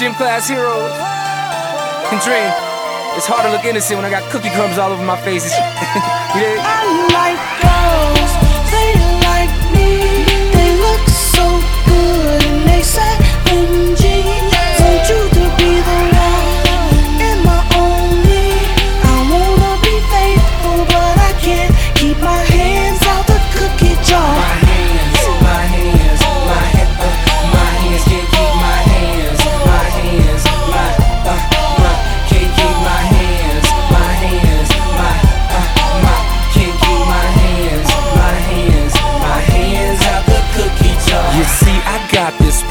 gym class heroes. And dream. It's hard to look innocent when I got cookie crumbs all over my face. you dig? I like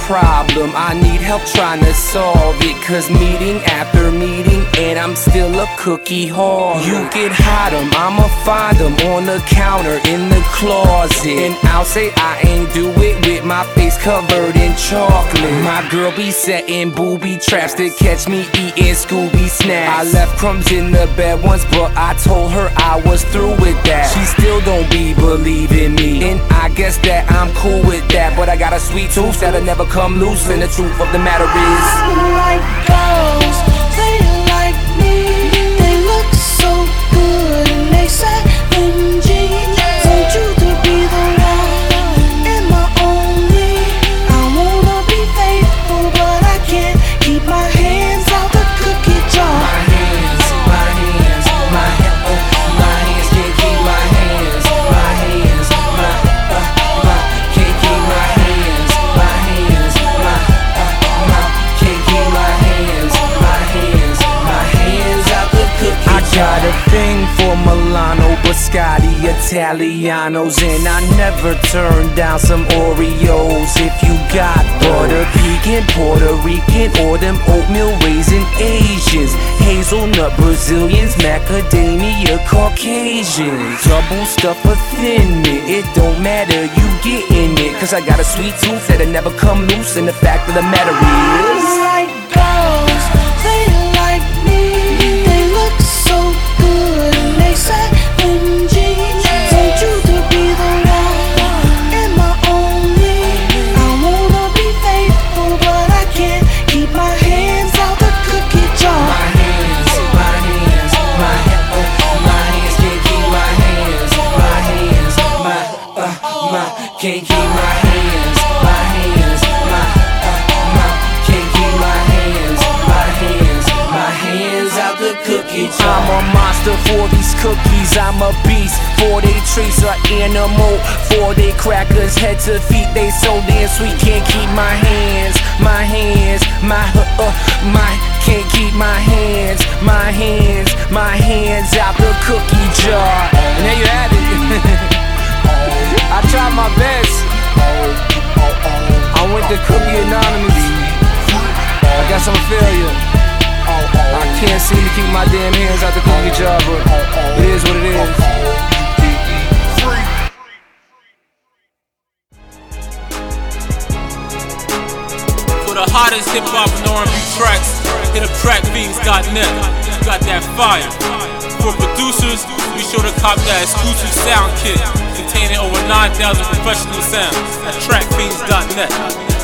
this problem. I need help trying to solve it. Cause meeting after meeting, and I'm still a cookie whore. You can hide 'em, I'ma find 'em on the counter in the closet. And I'll say I ain't do it with my face covered in chocolate. My girl be setting booby traps to catch me eating Scooby snacks. I left crumbs in the bed once, but I told her I was through with that. She still don't be believing me, and I guess that I'm cool with that. But I got a sweet tooth that'll never come loose, and the truth of the matter is. Like Biscotti, Italianos, and I never turn down some Oreos. If you got butter pecan, Puerto Rican, or them oatmeal raisin Asians, hazelnut Brazilians, macadamia Caucasians, double stuff a thin mint. It don't matter, you getting it, cause I got a sweet tooth that'll never come loose, and the fact of the matter is. Can't keep my hands, my hands, my uh, my can't keep my hands, my hands, my hands out the cookie jar. I'm a monster for these cookies, I'm a beast for they trace a animal, for they crackers head to feet, they so damn sweet. Can't keep my hands, my hands, my uh, uh my I'm a failure. I can't seem to keep my damn hands out the cookie jar, but it is what it is. For the hottest hip hop and R&B tracks, hit up trackbeats.net. Got that fire. For producers, be sure to cop that exclusive sound kit containing over 9,000 professional sounds at trackbeats.net.